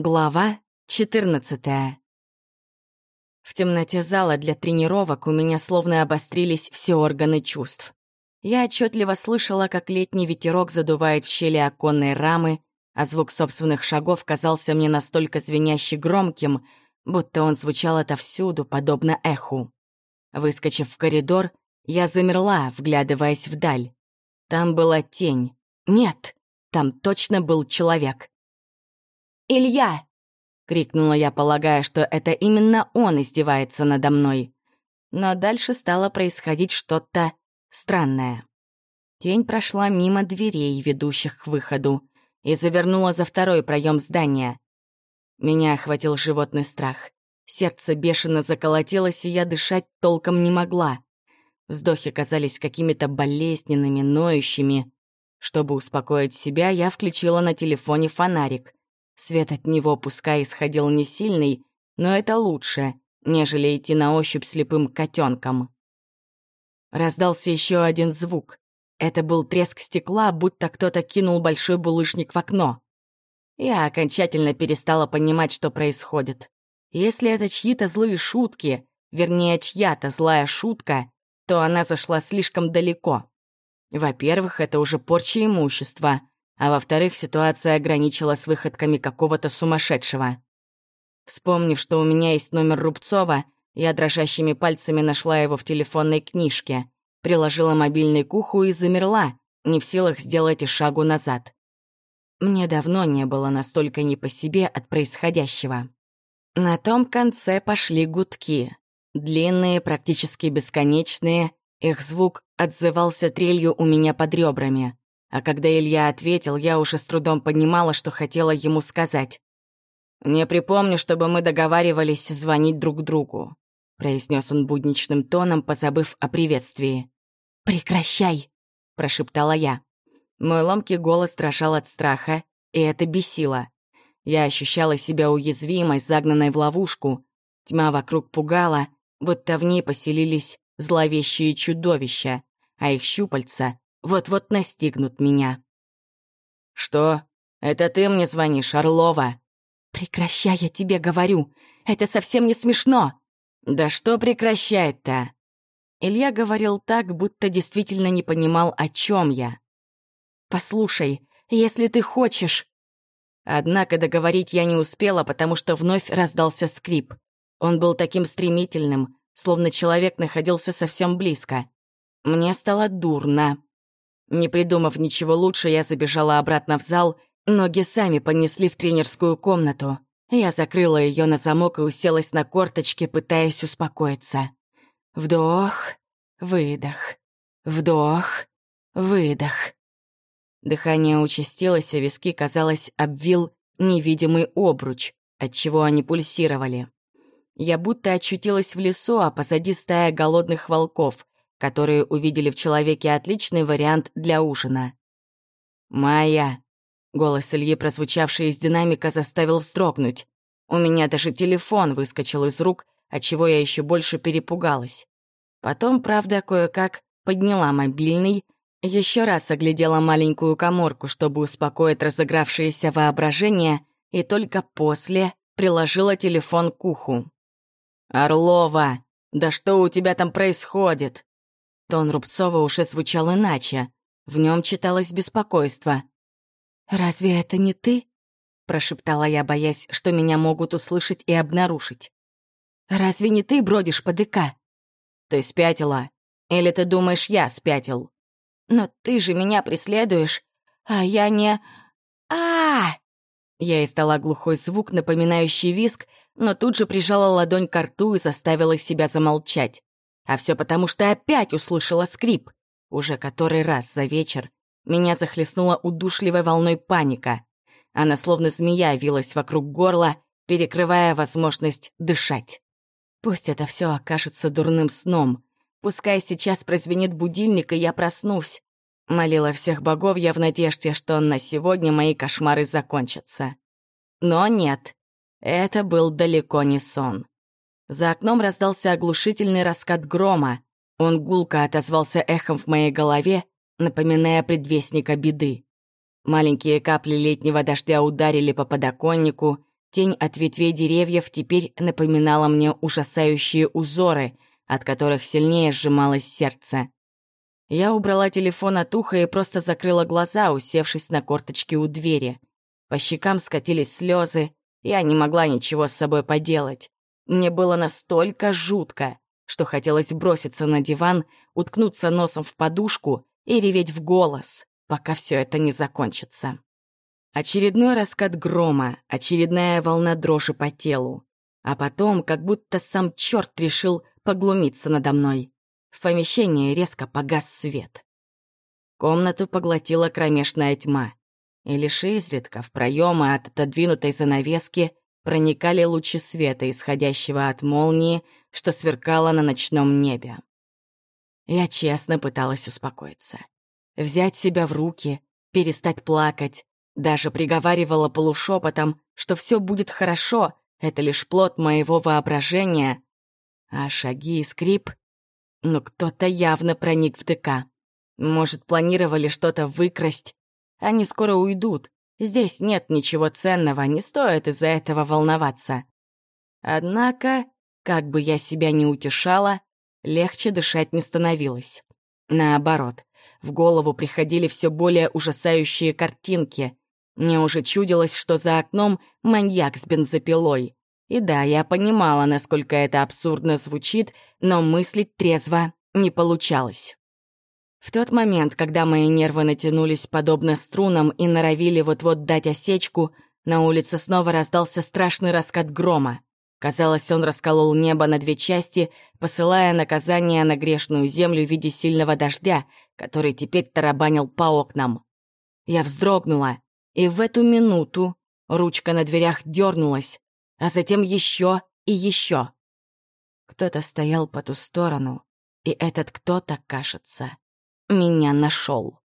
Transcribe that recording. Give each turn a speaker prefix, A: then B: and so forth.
A: Глава 14 В темноте зала для тренировок у меня словно обострились все органы чувств. Я отчетливо слышала, как летний ветерок задувает в щели оконной рамы, а звук собственных шагов казался мне настолько звеняще громким, будто он звучал отовсюду, подобно эху. Выскочив в коридор, я замерла, вглядываясь вдаль. Там была тень. Нет, там точно был человек. «Илья!» — крикнула я, полагая, что это именно он издевается надо мной. Но дальше стало происходить что-то странное. Тень прошла мимо дверей, ведущих к выходу, и завернула за второй проем здания. Меня охватил животный страх. Сердце бешено заколотилось, и я дышать толком не могла. Вздохи казались какими-то болезненными, ноющими. Чтобы успокоить себя, я включила на телефоне фонарик. Свет от него пускай исходил не сильный, но это лучше, нежели идти на ощупь слепым котенком. Раздался еще один звук. Это был треск стекла, будто кто-то кинул большой булыжник в окно. Я окончательно перестала понимать, что происходит. Если это чьи-то злые шутки, вернее, чья-то злая шутка, то она зашла слишком далеко. Во-первых, это уже порча имущества, а во-вторых, ситуация ограничилась выходками какого-то сумасшедшего. Вспомнив, что у меня есть номер Рубцова, я дрожащими пальцами нашла его в телефонной книжке, приложила мобильный к уху и замерла, не в силах сделать и шагу назад. Мне давно не было настолько не по себе от происходящего. На том конце пошли гудки. Длинные, практически бесконечные, их звук отзывался трелью у меня под ребрами. А когда Илья ответил, я уже с трудом понимала, что хотела ему сказать. «Не припомню, чтобы мы договаривались звонить друг другу», произнес он будничным тоном, позабыв о приветствии. «Прекращай!» — прошептала я. Мой ломкий голос дрожал от страха, и это бесило. Я ощущала себя уязвимой, загнанной в ловушку. Тьма вокруг пугала, будто в ней поселились зловещие чудовища, а их щупальца вот-вот настигнут меня. «Что? Это ты мне звонишь, Орлова?» «Прекращай, я тебе говорю. Это совсем не смешно». «Да что прекращать-то?» Илья говорил так, будто действительно не понимал, о чем я. «Послушай, если ты хочешь...» Однако договорить я не успела, потому что вновь раздался скрип. Он был таким стремительным, словно человек находился совсем близко. Мне стало дурно. Не придумав ничего лучше, я забежала обратно в зал, ноги сами понесли в тренерскую комнату. Я закрыла ее на замок и уселась на корточки, пытаясь успокоиться. Вдох, выдох, вдох, выдох. Дыхание участилось, а виски, казалось, обвил невидимый обруч, отчего они пульсировали. Я будто очутилась в лесу, а позади стая голодных волков — которые увидели в человеке отличный вариант для ужина. «Майя!» — голос Ильи, прозвучавший из динамика, заставил вздрогнуть. У меня даже телефон выскочил из рук, отчего я еще больше перепугалась. Потом, правда, кое-как подняла мобильный, еще раз оглядела маленькую коморку, чтобы успокоить разыгравшееся воображение, и только после приложила телефон к уху. «Орлова, да что у тебя там происходит?» Тон Рубцова уже звучал иначе. В нем читалось беспокойство. «Разве это не ты?» — прошептала я, боясь, что меня могут услышать и обнаружить. «Разве не ты бродишь по ДК?» «Ты спятила? Или ты думаешь, я спятил?» «Но ты же меня преследуешь, а я не... а, -а, -а Я издала глухой звук, напоминающий виск, но тут же прижала ладонь к рту и заставила себя замолчать. А все потому, что опять услышала скрип. Уже который раз за вечер меня захлестнула удушливой волной паника. Она словно змея вилась вокруг горла, перекрывая возможность дышать. Пусть это все окажется дурным сном. Пускай сейчас прозвенит будильник, и я проснусь. Молила всех богов я в надежде, что на сегодня мои кошмары закончатся. Но нет, это был далеко не сон. За окном раздался оглушительный раскат грома. Он гулко отозвался эхом в моей голове, напоминая предвестника беды. Маленькие капли летнего дождя ударили по подоконнику, Тень от ветвей деревьев теперь напоминала мне ужасающие узоры, от которых сильнее сжималось сердце. Я убрала телефон от уха и просто закрыла глаза, усевшись на корточки у двери. По щекам скатились слезы, я не могла ничего с собой поделать. Мне было настолько жутко, что хотелось броситься на диван, уткнуться носом в подушку и реветь в голос, пока все это не закончится. Очередной раскат грома, очередная волна дрожи по телу. А потом, как будто сам черт решил поглумиться надо мной. В помещении резко погас свет. Комнату поглотила кромешная тьма, и лишь изредка в проемы от отодвинутой занавески проникали лучи света, исходящего от молнии, что сверкало на ночном небе. Я честно пыталась успокоиться. Взять себя в руки, перестать плакать, даже приговаривала полушепотом, что все будет хорошо, это лишь плод моего воображения. А шаги и скрип но кто-то явно проник в ДК. Может, планировали что-то выкрасть? Они скоро уйдут. Здесь нет ничего ценного, не стоит из-за этого волноваться. Однако, как бы я себя ни утешала, легче дышать не становилось. Наоборот, в голову приходили все более ужасающие картинки. Мне уже чудилось, что за окном маньяк с бензопилой. И да, я понимала, насколько это абсурдно звучит, но мыслить трезво не получалось. В тот момент, когда мои нервы натянулись подобно струнам и норовили вот-вот дать осечку, на улице снова раздался страшный раскат грома. Казалось, он расколол небо на две части, посылая наказание на грешную землю в виде сильного дождя, который теперь тарабанил по окнам. Я вздрогнула, и в эту минуту ручка на дверях дернулась, а затем еще и еще. Кто-то стоял по ту сторону, и этот кто-то, кажется, меня нашел.